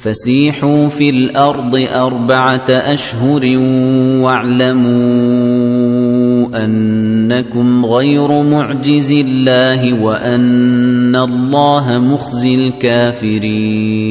فسيحوا في الأرض أربعة أشهر واعلموا أنكم غير معجز الله وأن الله مخزي الكافرين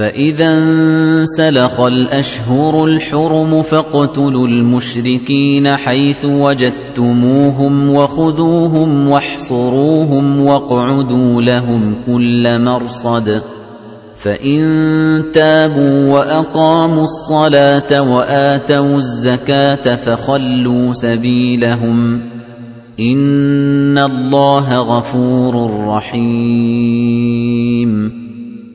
فإذا انسلخ الأشهر الحرم فاقتلوا المشركين حيث وجدتموهم وخذوهم واحصروهم واقعدوا لهم كل مرصد فإن تابوا وأقاموا الصلاة وآتوا الزكاة فخلوا سبيلهم إن الله غفور رحيم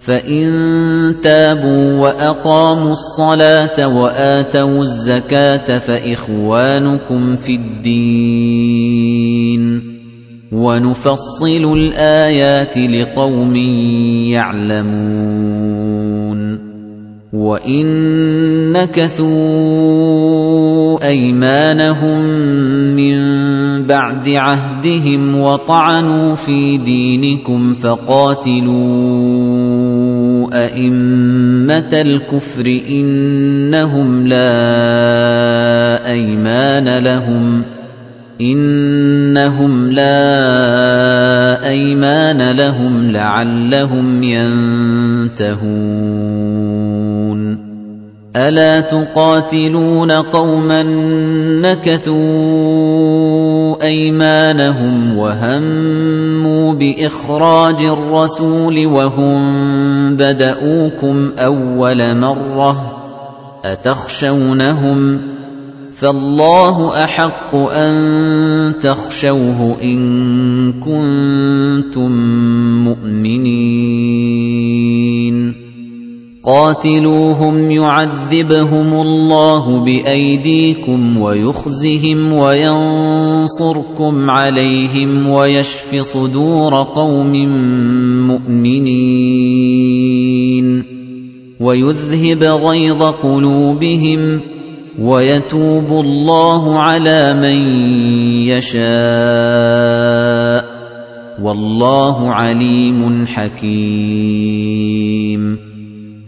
فَإِن تَابُوا وَأَقَامُوا الصَّلَاةَ وَآتَوُا الزَّكَاةَ فَإِخْوَانُكُمْ فِي الدِّينِ وَنُفَصِّلُ الْآيَاتِ لِقَوْمٍ يَعْلَمُونَ وَإِن نَّكَثُوا أَيْمَانَهُم مِّن بَعْدِ عَهْدِهِمْ وَطَعَنُوا فِي دِينِكُمْ فَقَاتِلُوا أَئِمَّةَ الْكُفْرِ إِنَّهُمْ لَا أَيْمَانَ لَهُمْ. إِنَّهُمْ لَا أَيْمَانَ لَهُمْ لَعَلَّهُمْ يَنتَهُونَ. أَلَا تُقَاتِلُونَ قَوْمًا نَكَثُوا أَيْمَانَهُمْ وَهَمُّوا بِإِخْرَاجِ الرَّسُولِ وَهُم بَدَءُوكُمْ أَوَّلَ مَرَّةٍ أتخشونهم فالله أحق أن تخشوه إن كنتم مؤمنين قاتلوهم يعذبهم الله بأيديكم ويخزهم وينصركم عليهم ويشف صدور قوم مؤمنين ويذهب غيظ قلوبهم ويتوب الله على من يشاء والله عليم حكيم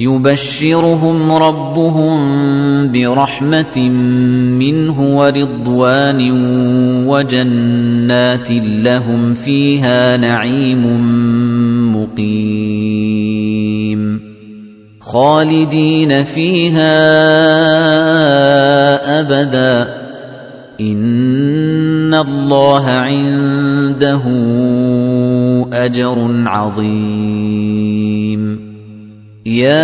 يبشرهم ربهم برحمة منه ورضوان وجنات لهم فيها نعيم مقيم. خالدين فيها أبدا. إن الله عنده أجر عظيم. يا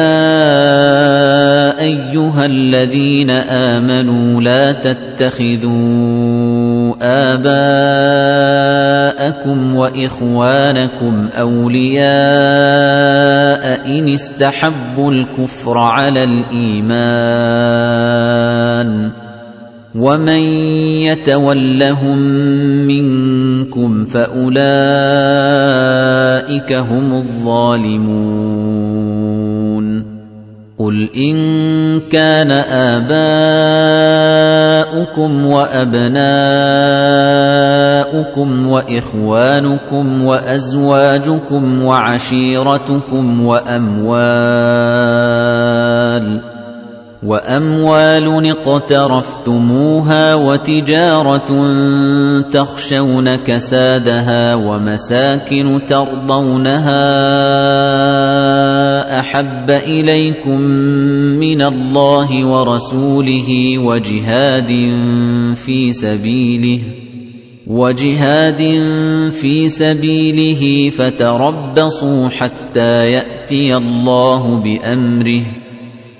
ايها الذين امنوا لا تتخذوا اباءكم واخوانكم اولياء ان استحبوا الكفر على الايمان ومن يتولهم منكم فاولئك هم الظالمون قل ان كان اباؤكم وابناؤكم واخوانكم وازواجكم وعشيرتكم واموال وأموال اقترفتموها وتجارة تخشون كسادها ومساكن ترضونها أحب إليكم من الله ورسوله وجهاد في سبيله وجهاد في سبيله فتربصوا حتى يأتي الله بأمره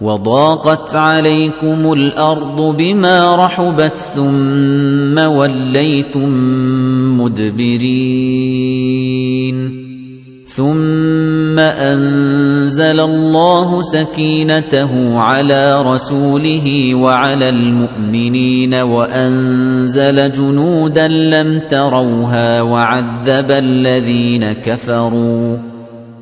وضاقت عليكم الأرض بما رحبت ثم وليتم مدبرين. ثُمَّ أَنزَلَ اللَّهُ سَكِينَتَهُ عَلَى رَسُولِهِ وَعَلَى الْمُؤْمِنِينَ وَأَنزَلَ جُنُودًا لَّمْ تَرَوْهَا وَعَذَّبَ الَّذِينَ كَفَرُوا.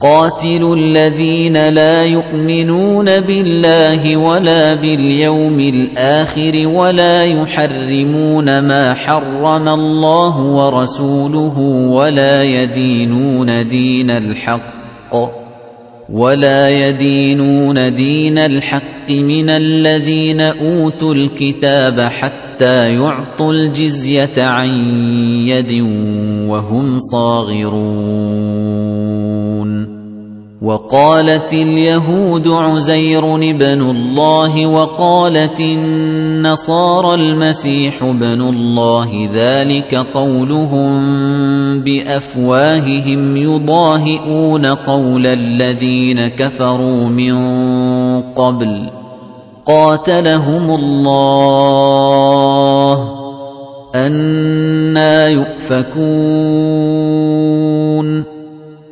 قاتلوا الذين لا يؤمنون بالله ولا باليوم الآخر ولا يحرمون ما حرم الله ورسوله ولا يدينون دين الحق ولا يدينون دين الحق من الذين أوتوا الكتاب حتى يعطوا الجزية عن يد وهم صاغرون وَقَالَتِ الْيَهُودُ عُزَيْرٌ ابْنُ اللَّهِ وَقَالَتِ النَّصَارَى الْمَسِيحُ ابْنُ اللَّهِ ذَلِكَ قَوْلُهُم بِأَفْوَاهِهِمْ يُضَاهِئُونَ قَوْلَ الَّذِينَ كَفَرُوا مِن قَبْلُ قَاتَلَهُمُ اللَّهُ أَنَّىٰ يُؤْفَكُونَ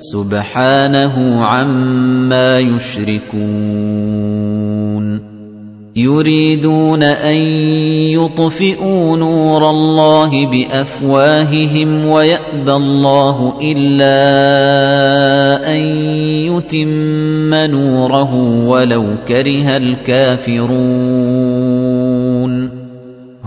سُبْحَانَهُ عَمَّا يُشْرِكُونَ. يُرِيدُونَ أَن يُطْفِئُوا نُورَ اللَّهِ بِأَفْوَاهِهِمْ وَيَأْبَى اللَّهُ إِلَّا أَن يُتِمَّ نُورَهُ وَلَوْ كَرِهَ الْكَافِرُونَ.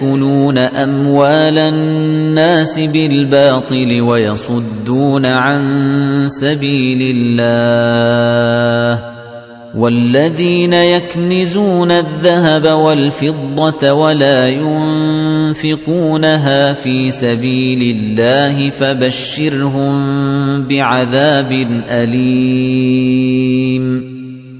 لَيَأْكُلُونَ أَمْوَالَ النَّاسِ بِالْبَاطِلِ وَيَصُدُّونَ عَن سَبِيلِ اللَّهِ وَالَّذِينَ يَكْنِزُونَ الذَّهَبَ وَالْفِضَّةَ وَلَا يُنفِقُونَهَا فِي سَبِيلِ اللَّهِ فَبَشِّرْهُم بِعَذَابٍ أَلِيمٍ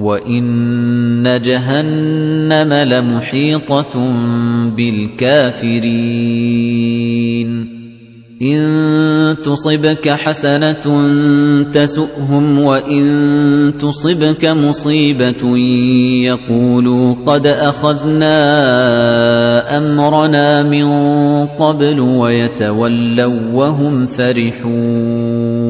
وَإِنَّ جَهَنَّمَ لَمُحِيطَةٌ بِالْكَافِرِينَ إِن تُصِبْكَ حَسَنَةٌ تَسُؤْهُمْ وَإِن تُصِبْكَ مُصِيبَةٌ يَقُولُوا قَدْ أَخَذْنَا أَمْرَنَا مِن قَبْلُ وَيَتَوَلَّوا وَهُمْ فَرِحُونَ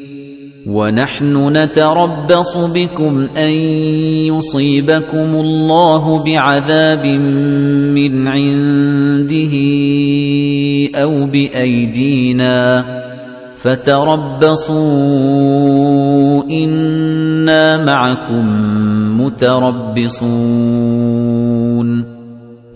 وَنَحْنُ نَتَرَبَّصُ بِكُمْ أَن يُصِيبَكُمُ اللَّهُ بِعَذَابٍ مِّنْ عِندِهِ أَوْ بِأَيْدِينَا فَتَرَبَّصُوا إِنَّا مَعَكُم مُّتَرَبِّصُونَ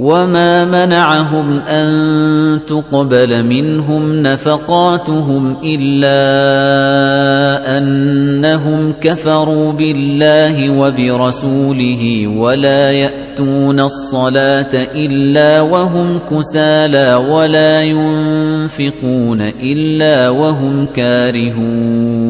وَمَا مَنَعَهُمْ أَن تُقْبَلَ مِنْهُمْ نَفَقَاتُهُمْ إِلَّا أَنَّهُمْ كَفَرُوا بِاللَّهِ وَبِرَسُولِهِ وَلَا يَأْتُونَ الصَّلَاةَ إِلَّا وَهُمْ كُسَالَىٰ وَلَا يُنفِقُونَ إِلَّا وَهُمْ كَارِهُونَ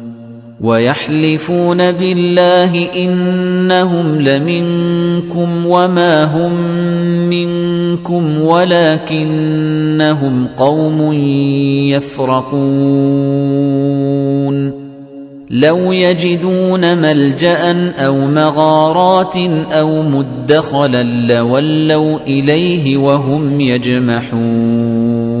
وَيَحْلِفُونَ بِاللَّهِ إِنَّهُمْ لَمِنكُمْ وَمَا هُم مِّنكُمْ وَلَكِنَّهُمْ قَوْمٌ يَفْرَقُونَ لَوْ يَجِدُونَ مَلْجَأً أَوْ مَغَارَاتٍ أَوْ مُدَّخَلًا لَّوَلَّوْا إِلَيْهِ وَهُمْ يَجْمَحُونَ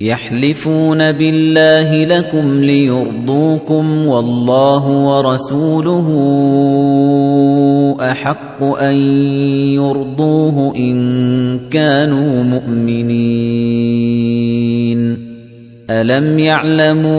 يَحْلِفُونَ بِاللَّهِ لَكُمْ لِيُرْضُوكُمْ وَاللَّهُ وَرَسُولُهُ أَحَقُّ أَن يُرْضُوهُ إِن كَانُوا مُؤْمِنِينَ. أَلَمْ يَعْلَمُوا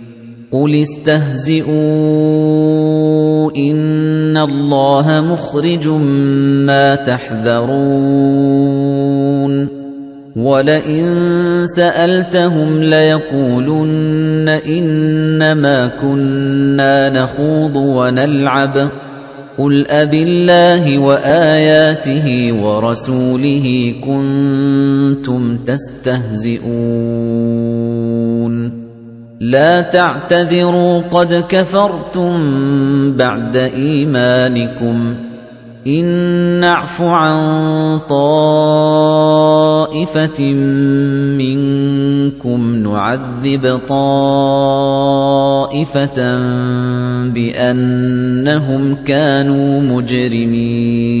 قُلِ اسْتَهْزِئُوا إِنَّ اللَّهَ مُخْرِجٌ مَّا تَحْذَرُونَ وَلَئِن سَأَلْتَهُمْ لَيَقُولُنَّ إِنَّمَا كُنَّا نَخُوضُ وَنَلْعَبُ ۚ قُلْ أَبِاللَّهِ وَآيَاتِهِ وَرَسُولِهِ كُنتُمْ تَسْتَهْزِئُونَ لَا تَعْتَذِرُوا قَدْ كَفَرْتُم بَعْدَ إِيمَانِكُمْ ۚ. إِن نَّعْفُ عَن طَائِفَةٍ مِّنكُمْ نُعَذِّبْ طَائِفَةً بِأَنَّهُمْ كَانُوا مُجْرِمِينَ.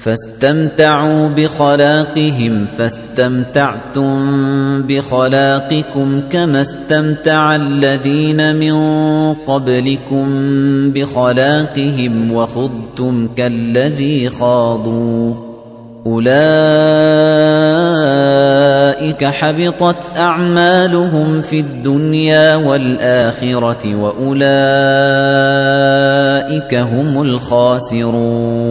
فاستمتعوا بخلاقهم فاستمتعتم بخلاقكم كما استمتع الذين من قبلكم بخلاقهم وخضتم كالذي خاضوا. أولئك حبطت أعمالهم في الدنيا والآخرة وأولئك هم الخاسرون.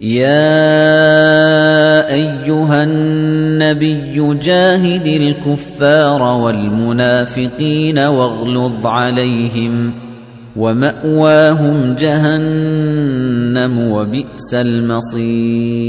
يا أيها النبي جاهد الكفار والمنافقين واغلظ عليهم ومأواهم جهنم وبئس المصير.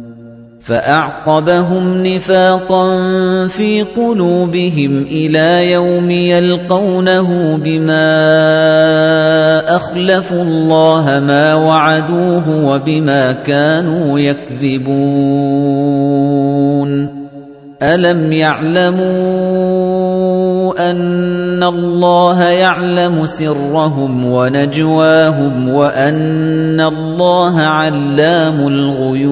فَأَعْقَبَهُمْ نِفَاقًا فِي قُلُوبِهِمْ إِلَى يَوْمِ يَلْقَوْنَهُ بِمَا أَخْلَفُوا اللَّهَ مَا وَعَدُوهُ وَبِمَا كَانُوا يَكْذِبُونَ. أَلَمْ يَعْلَمُوا أَنَّ اللَّهَ يَعْلَمُ سِرَّهُمْ وَنَجْوَاهُمْ وَأَنَّ اللَّهَ عَلَّامُ الْغُيُوبِ.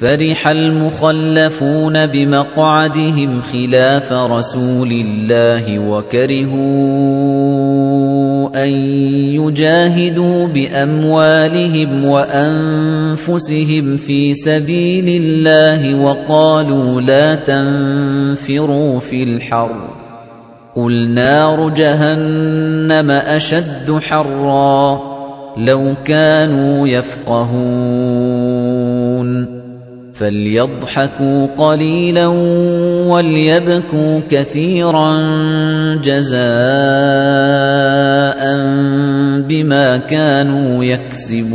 فَرِحَ الْمُخَلَّفُونَ بِمَقْعَدِهِمْ خِلَافَ رَسُولِ اللَّهِ وَكَرِهُوا أَن يُجَاهِدُوا بِأَمْوَالِهِمْ وَأَنفُسِهِمْ فِي سَبِيلِ اللَّهِ وَقَالُوا لَا تَنفِرُوا فِي الْحَرِّ قُلْ نَارُ جَهَنَّمَ أَشَدُّ حَرًّا لَوْ كَانُوا يَفْقَهُونَ فَلْيَضْحَكُوا قَلِيلًا وَلْيَبْكُوا كَثِيرًا جَزَاءً بِمَا كَانُوا يَكْسِبُونَ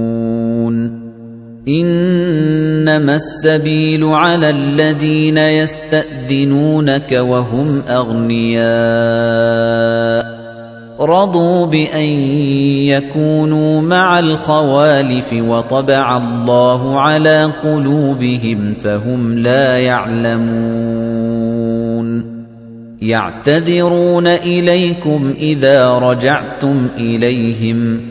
إِنَّمَا السَّبِيلُ عَلَى الَّذِينَ يَسْتَأْذِنُونَكَ وَهُمْ أَغْنِيَاءُ. رَضُوا بِأَن يَكُونُوا مَعَ الْخَوَالِفِ وَطَبَعَ اللَّهُ عَلَى قُلُوبِهِمْ فَهُمْ لَا يَعْلَمُونَ. يَعْتَذِرُونَ إِلَيْكُمْ إِذَا رَجَعْتُمْ إِلَيْهِمْ.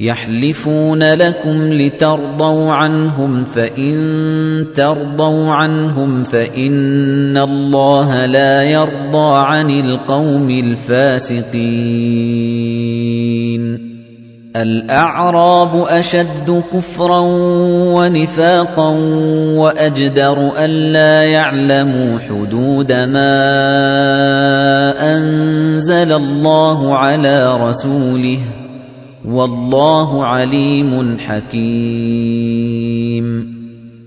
يَحْلِفُونَ لَكُمْ لِتَرْضَوْا عَنْهُمْ فَإِن تَرْضَوْا عَنْهُمْ فَإِنَّ اللَّهَ لَا يَرْضَىٰ عَنِ الْقَوْمِ الْفَاسِقِينَ. الْأَعْرَابُ أَشَدُّ كُفْرًا وَنِفَاقًا وَأَجْدَرُ أَلَّا يَعْلَمُوا حُدُودَ مَا أَنزَلَ اللَّهُ عَلَىٰ رَسُولِهِ. وَاللَّهُ عَلِيمٌ حَكِيمٌ.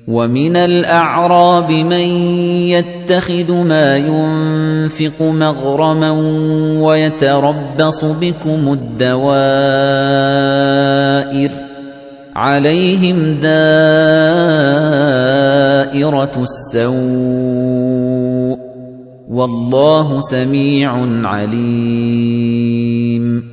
وَمِنَ الْأَعْرَابِ مَن يَتَّخِذُ مَا يُنفِقُ مَغْرَمًا وَيَتَرَبَّصُ بِكُمُ الدَّوَائِرَ. عَلَيْهِمْ دَائِرَةُ السَّوْءِ. وَاللَّهُ سَمِيعٌ عَلِيمٌ.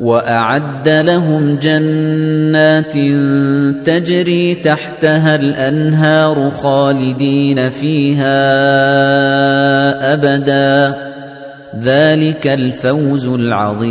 وَأَعَدَّ لَهُمْ جَنَّاتٍ تَجْرِي تَحْتَهَا الْأَنْهَارُ خَالِدِينَ فِيهَا أَبَدًا ۚ. ذَٰلِكَ الْفَوْزُ الْعَظِيمُ.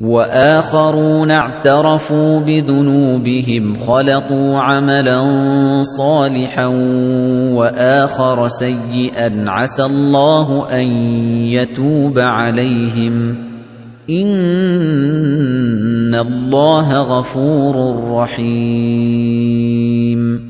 وَآخَرُونَ اعْتَرَفُوا بِذُنُوبِهِمْ خَلَطُوا عَمَلًا صَالِحًا وَآخَرَ سَيِّئًا. عَسَى اللَّهُ أَن يَتُوبَ عَلَيْهِمْ ۚ. إِنَّ اللَّهَ غَفُورٌ رَّحِيمٌ.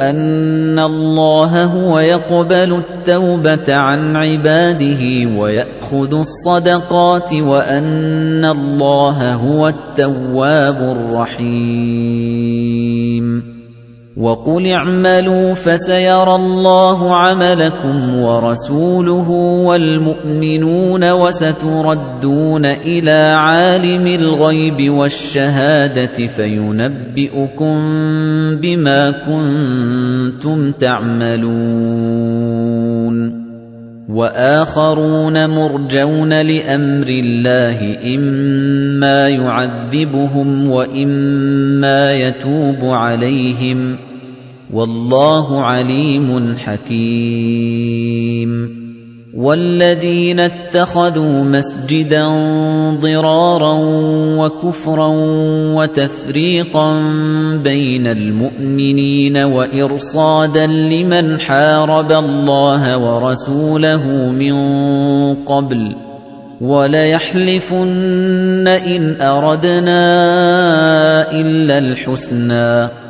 أَنَّ اللَّهَ هُوَ يَقْبَلُ التَّوْبَةَ عَنْ عِبَادِهِ وَيَأْخُذُ الصَّدَقَاتِ وَأَنَّ اللَّهَ هُوَ التَّوَّابُ الرَّحِيمُ. وَقُلِ اعْمَلُوا فَسَيَرَى اللَّهُ عَمَلَكُمْ وَرَسُولُهُ وَالْمُؤْمِنُونَ وَسَتُرَدُّونَ إِلَىٰ عَالِمِ الْغَيْبِ وَالشَّهَادَةِ فَيُنَبِّئُكُم بِمَا كُنتُمْ تَعْمَلُونَ. وَآخَرُونَ مُرْجَوْنَ لِأَمْرِ اللَّهِ إِمَّا يُعَذِّبُهُمْ وَإِمَّا يَتُوبُ عَلَيْهِمْ ۗ. وَاللَّهُ عَلِيمٌ حَكِيمٌ. وَالَّذِينَ اتَّخَذُوا مَسْجِدًا ضِرَارًا وَكُفْرًا وَتَفْرِيقًا بَيْنَ الْمُؤْمِنِينَ وَإِرْصَادًا لِّمَنْ حَارَبَ اللَّهَ وَرَسُولَهُ مِن قَبْلُ ۚ وَلَيَحْلِفُنَّ إِنْ أَرَدْنَا إِلَّا الْحُسْنَىٰ ۖ.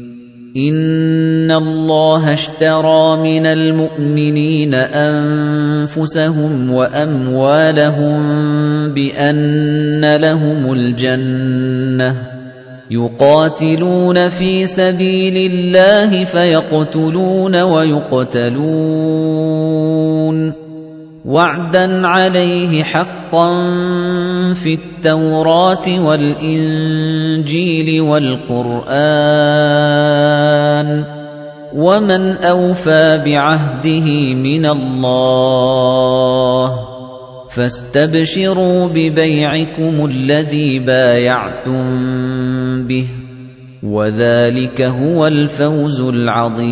إِنَّ اللَّهَ اشْتَرَىٰ مِنَ الْمُؤْمِنِينَ أَنفُسَهُمْ وَأَمْوَالَهُم بِأَنَّ لَهُمُ الْجَنَّةَ يُقَاتِلُونَ فِي سَبِيلِ اللَّهِ فَيَقْتُلُونَ وَيُقْتَلُونَ وَعْدًا عَلَيْهِ حَقًّا فِي التَّوْرَاةِ وَالْإِنجِيلِ وَالْقُرْآنِ ۚ وَمَنْ أَوْفَىٰ بِعَهْدِهِ مِنَ اللَّهِ ۚ فَاسْتَبْشِرُوا بِبَيْعِكُمُ الَّذِي بايَعْتُم بِهِ ۚ وَذَٰلِكَ هُوَ الْفَوْزُ الْعَظِيمُ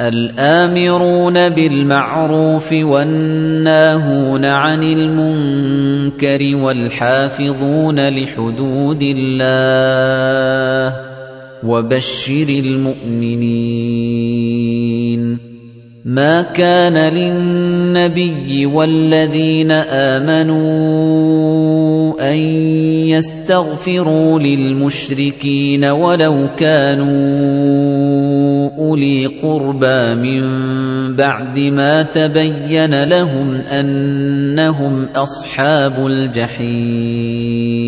الآمرون بالمعروف والناهون عن المنكر والحافظون لحدود الله وبشر المؤمنين. ما كان للنبي والذين آمنوا أن يستغفروا للمشركين ولو كانوا أولي قربى من بعد ما تبين لهم أنهم أصحاب الجحيم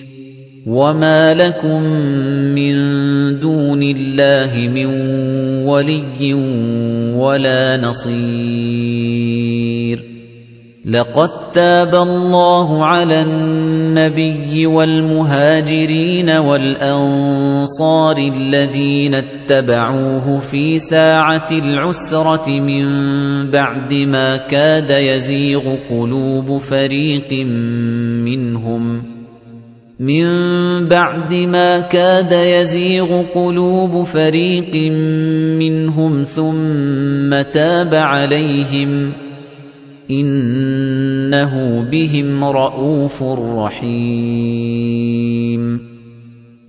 وَمَا لَكُم مِّن دُونِ اللَّهِ مِن وَلِيٍّ وَلَا نَصِيرٍ لَقَد تَّابَ اللَّهُ عَلَى النَّبِيِّ وَالْمُهَاجِرِينَ وَالْأَنصَارِ الَّذِينَ اتَّبَعُوهُ فِي سَاعَةِ الْعُسْرَةِ مِن بَعْدِ مَا كَادَ يَزِيغُ قُلُوبُ فَرِيقٍ مِّنْهُمْ مِن بَعْدِ مَا كَادَ يَزِيغُ قُلُوبُ فَرِيقٍ مِّنْهُمْ ثُمَّ تَابَ عَلَيْهِمْ إِنَّهُ بِهِمْ رَءُوفٌ رَّحِيمٌ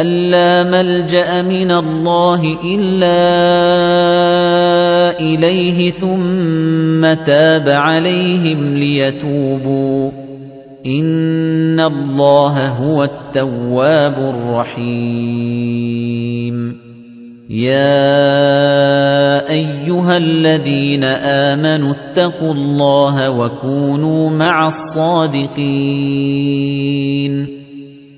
أَن لَّا مَلْجَأَ مِنَ اللَّهِ إِلَّا إِلَيْهِ ثُمَّ تَابَ عَلَيْهِمْ لِيَتُوبُوا إِنَّ اللَّهَ هُوَ التَّوَّابُ الرَّحِيمُ يَا أَيُّهَا الَّذِينَ آمَنُوا اتَّقُوا اللَّهَ وَكُونُوا مَعَ الصَّادِقِينَ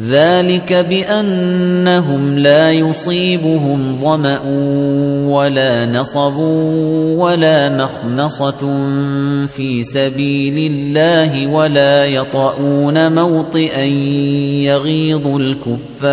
ذَلِكَ بِأَنَّهُمْ لَا يُصِيبُهُمْ ظَمَأٌ وَلَا نَصَبٌ وَلَا مَخْمَصَةٌ فِي سَبِيلِ اللَّهِ وَلَا يَطَئُونَ مَوْطِئًا يَغِيظُ الْكُفَّارَ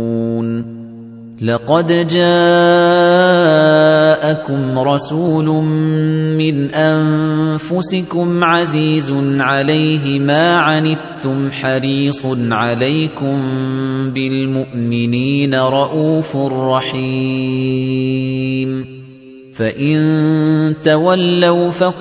لَقَدْ جَاءَكُمْ رَسُولٌ مِّنْ أَنفُسِكُمْ عَزِيزٌ عَلَيْهِ مَا عَنِتُّمْ حَرِيصٌ عَلَيْكُمْ بِالْمُؤْمِنِينَ رَءُوفٌ رَّحِيمٌ. فَإِن تَوَلَّوْا فَقُلْ